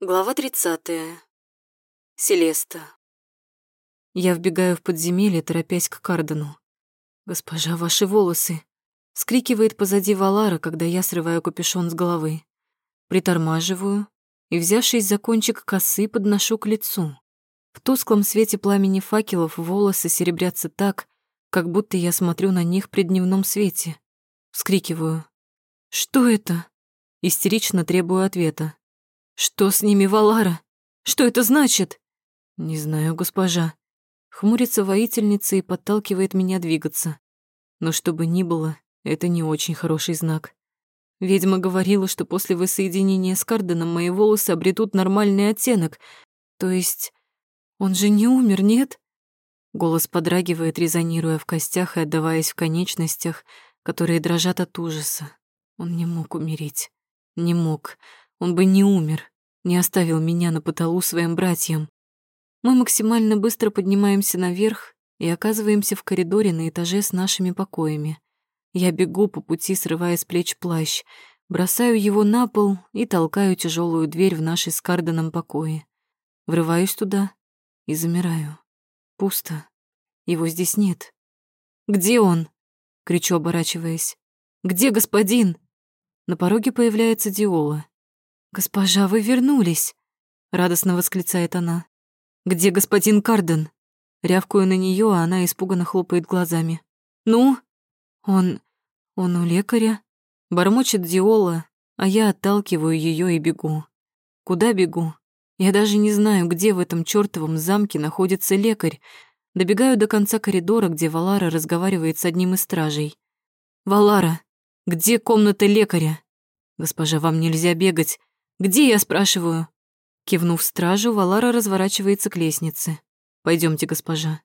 Глава 30. Селеста. Я вбегаю в подземелье, торопясь к Кардену. «Госпожа, ваши волосы!» Скрикивает позади Валара, когда я срываю капюшон с головы. Притормаживаю и, взявшись за кончик косы, подношу к лицу. В тусклом свете пламени факелов волосы серебрятся так, как будто я смотрю на них при дневном свете. Вскрикиваю. «Что это?» Истерично требую ответа. «Что с ними, Валара? Что это значит?» «Не знаю, госпожа». Хмурится воительница и подталкивает меня двигаться. Но что бы ни было, это не очень хороший знак. Ведьма говорила, что после воссоединения с Карденом мои волосы обретут нормальный оттенок. То есть он же не умер, нет? Голос подрагивает, резонируя в костях и отдаваясь в конечностях, которые дрожат от ужаса. Он не мог умереть. Не мог он бы не умер, не оставил меня на потолу своим братьям. Мы максимально быстро поднимаемся наверх и оказываемся в коридоре на этаже с нашими покоями. Я бегу по пути, срывая с плеч плащ, бросаю его на пол и толкаю тяжелую дверь в нашей с Карденом покое. Врываюсь туда и замираю. Пусто. Его здесь нет. «Где он?» — кричу, оборачиваясь. «Где господин?» На пороге появляется Диола. «Госпожа, вы вернулись!» — радостно восклицает она. «Где господин Карден?» Рявкую на нее, а она испуганно хлопает глазами. «Ну?» «Он... он у лекаря?» Бормочет Диола, а я отталкиваю ее и бегу. Куда бегу? Я даже не знаю, где в этом чёртовом замке находится лекарь. Добегаю до конца коридора, где Валара разговаривает с одним из стражей. «Валара, где комната лекаря?» «Госпожа, вам нельзя бегать. «Где я?» — спрашиваю. Кивнув стражу, Валара разворачивается к лестнице. Пойдемте, госпожа».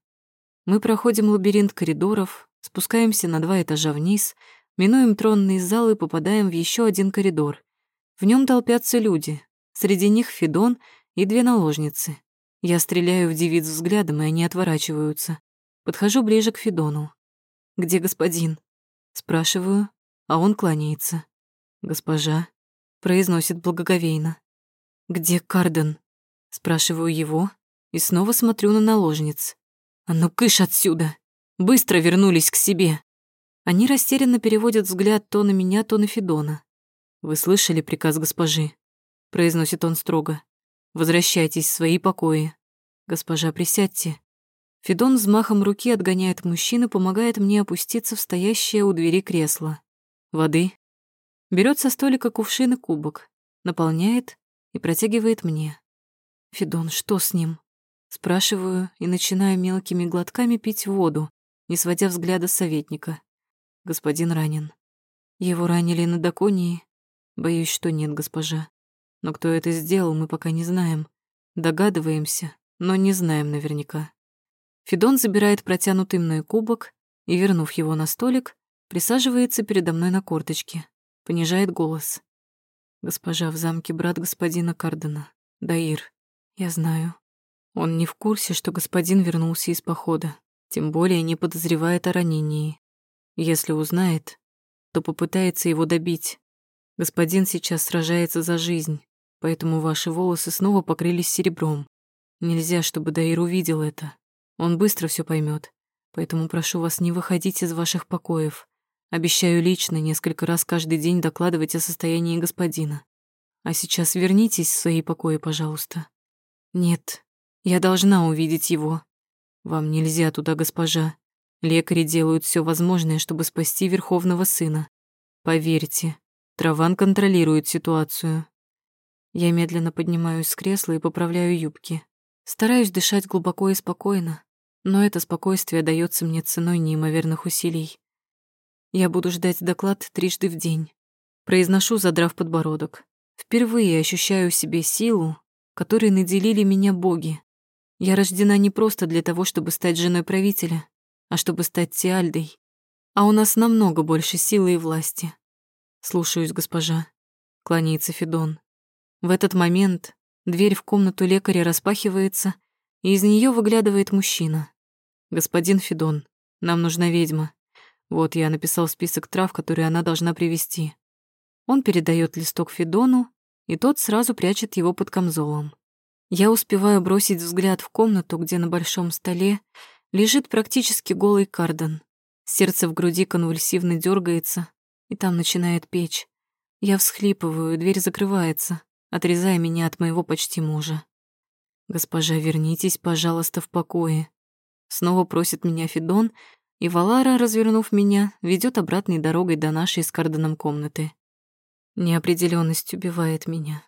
Мы проходим лабиринт коридоров, спускаемся на два этажа вниз, минуем тронный зал и попадаем в еще один коридор. В нем толпятся люди. Среди них Федон и две наложницы. Я стреляю в девиц взглядом, и они отворачиваются. Подхожу ближе к Федону. «Где господин?» Спрашиваю, а он кланяется. «Госпожа» произносит благоговейно. «Где Карден?» Спрашиваю его и снова смотрю на наложниц. «А ну кыш отсюда! Быстро вернулись к себе!» Они растерянно переводят взгляд то на меня, то на Федона. «Вы слышали приказ госпожи?» произносит он строго. «Возвращайтесь в свои покои. Госпожа, присядьте». Федон взмахом руки отгоняет мужчину, помогает мне опуститься в стоящее у двери кресло. «Воды?» Берет со столика кувшин и кубок, наполняет и протягивает мне. «Федон, что с ним?» Спрашиваю и начинаю мелкими глотками пить воду, не сводя взгляда с советника. Господин ранен. Его ранили на Даконии? Боюсь, что нет, госпожа. Но кто это сделал, мы пока не знаем. Догадываемся, но не знаем наверняка. Федон забирает протянутый мной кубок и, вернув его на столик, присаживается передо мной на корточке понижает голос. «Госпожа, в замке брат господина Кардена, Даир. Я знаю. Он не в курсе, что господин вернулся из похода, тем более не подозревает о ранении. Если узнает, то попытается его добить. Господин сейчас сражается за жизнь, поэтому ваши волосы снова покрылись серебром. Нельзя, чтобы Даир увидел это. Он быстро все поймет, поэтому прошу вас не выходить из ваших покоев. Обещаю лично несколько раз каждый день докладывать о состоянии господина. А сейчас вернитесь в свои покои, пожалуйста. Нет, я должна увидеть его. Вам нельзя туда, госпожа. Лекари делают все возможное, чтобы спасти верховного сына. Поверьте, Траван контролирует ситуацию. Я медленно поднимаюсь с кресла и поправляю юбки. Стараюсь дышать глубоко и спокойно, но это спокойствие дается мне ценой неимоверных усилий. Я буду ждать доклад трижды в день. Произношу, задрав подбородок. Впервые ощущаю себе силу, которой наделили меня боги. Я рождена не просто для того, чтобы стать женой правителя, а чтобы стать Тиальдой. А у нас намного больше силы и власти. Слушаюсь, госпожа. Кланяется Федон. В этот момент дверь в комнату лекаря распахивается, и из нее выглядывает мужчина. Господин Федон, нам нужна ведьма. Вот я написал список трав, которые она должна привезти. Он передает листок Федону, и тот сразу прячет его под камзолом. Я успеваю бросить взгляд в комнату, где на большом столе лежит практически голый кардон. Сердце в груди конвульсивно дергается, и там начинает печь. Я всхлипываю, дверь закрывается, отрезая меня от моего почти мужа. «Госпожа, вернитесь, пожалуйста, в покое». Снова просит меня Федон, и Валара, развернув меня, ведет обратной дорогой до нашей с Карденом комнаты. Неопределенность убивает меня.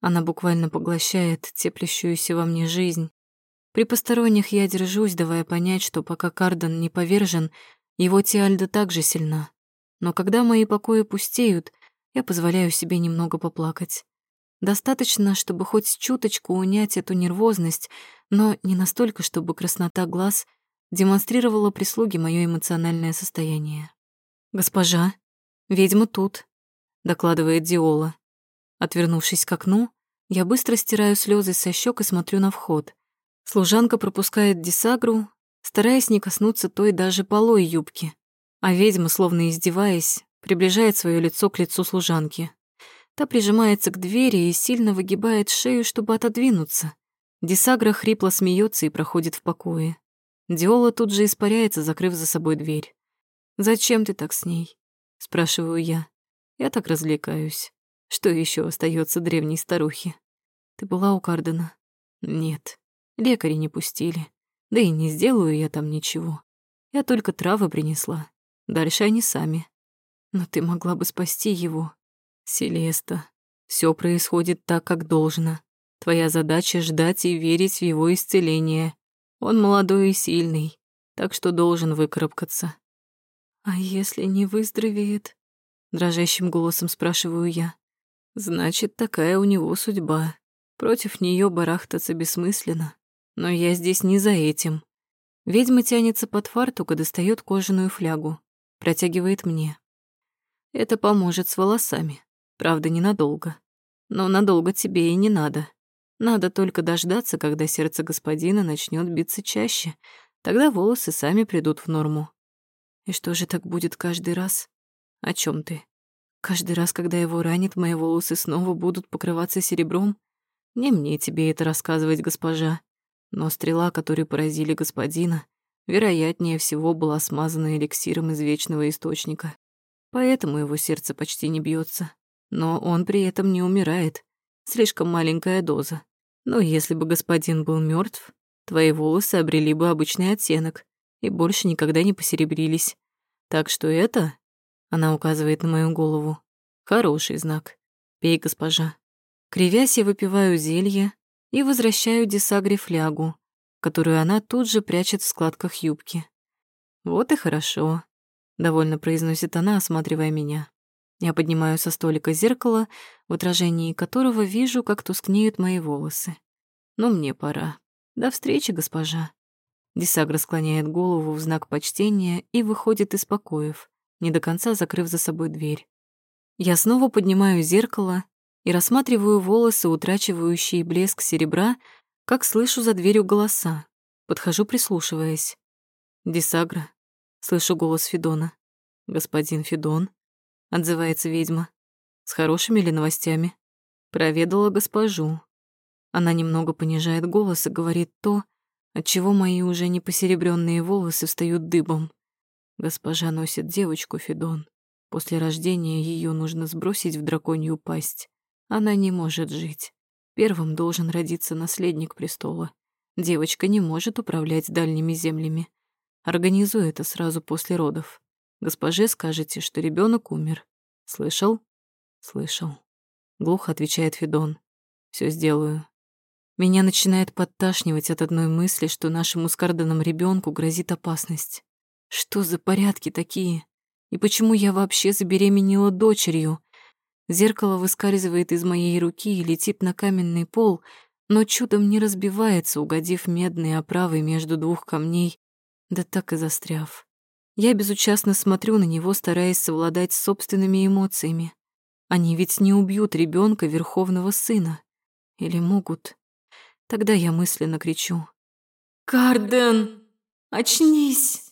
Она буквально поглощает теплящуюся во мне жизнь. При посторонних я держусь, давая понять, что пока Карден не повержен, его Тиальда также сильна. Но когда мои покои пустеют, я позволяю себе немного поплакать. Достаточно, чтобы хоть чуточку унять эту нервозность, но не настолько, чтобы краснота глаз демонстрировала прислуге мое эмоциональное состояние. «Госпожа, ведьма тут», — докладывает Диола. Отвернувшись к окну, я быстро стираю слезы со щек и смотрю на вход. Служанка пропускает десагру, стараясь не коснуться той даже полой юбки, а ведьма, словно издеваясь, приближает свое лицо к лицу служанки. Та прижимается к двери и сильно выгибает шею, чтобы отодвинуться. Десагра хрипло смеется и проходит в покое. Диола тут же испаряется, закрыв за собой дверь. «Зачем ты так с ней?» — спрашиваю я. Я так развлекаюсь. Что еще остается древней старухе? Ты была у Кардена? Нет. Лекари не пустили. Да и не сделаю я там ничего. Я только травы принесла. Дальше они сами. Но ты могла бы спасти его. Селеста, все происходит так, как должно. Твоя задача — ждать и верить в его исцеление. Он молодой и сильный, так что должен выкарабкаться. «А если не выздоровеет?» — дрожащим голосом спрашиваю я. «Значит, такая у него судьба. Против нее барахтаться бессмысленно. Но я здесь не за этим». Ведьма тянется под фартук и достает кожаную флягу. Протягивает мне. Это поможет с волосами. Правда, ненадолго. Но надолго тебе и не надо. Надо только дождаться, когда сердце господина начнет биться чаще. Тогда волосы сами придут в норму. И что же так будет каждый раз? О чем ты? Каждый раз, когда его ранит, мои волосы снова будут покрываться серебром? Не мне тебе это рассказывать, госпожа. Но стрела, которой поразили господина, вероятнее всего была смазана эликсиром из вечного источника. Поэтому его сердце почти не бьется. Но он при этом не умирает. Слишком маленькая доза. Но если бы господин был мертв, твои волосы обрели бы обычный оттенок и больше никогда не посеребрились. Так что это, она указывает на мою голову, хороший знак. Пей, госпожа. Кривясь, я выпиваю зелье и возвращаю Десагре флягу, которую она тут же прячет в складках юбки. «Вот и хорошо», — довольно произносит она, осматривая меня. Я поднимаю со столика зеркало, в отражении которого вижу, как тускнеют мои волосы. Но мне пора. До встречи, госпожа. Десагра склоняет голову в знак почтения и выходит из покоев, не до конца закрыв за собой дверь. Я снова поднимаю зеркало и рассматриваю волосы, утрачивающие блеск серебра, как слышу за дверью голоса. Подхожу, прислушиваясь. «Десагра», — слышу голос Федона. «Господин Федон», — отзывается ведьма. «С хорошими ли новостями?» Проведала госпожу. Она немного понижает голос и говорит то, от чего мои уже не посеребренные волосы встают дыбом. Госпожа носит девочку Федон. После рождения ее нужно сбросить в драконью пасть. Она не может жить. Первым должен родиться наследник престола. Девочка не может управлять дальними землями. Организуй это сразу после родов. Госпоже скажете, что ребенок умер. Слышал? Слышал. Глухо отвечает Федон. Все сделаю. Меня начинает подташнивать от одной мысли, что нашему скарданному ребенку грозит опасность. Что за порядки такие? И почему я вообще забеременела дочерью? Зеркало выскальзывает из моей руки и летит на каменный пол, но чудом не разбивается, угодив медной оправой между двух камней, да так и застряв. Я безучастно смотрю на него, стараясь совладать с собственными эмоциями. Они ведь не убьют ребенка верховного сына. Или могут? Тогда я мысленно кричу. «Карден, очнись!»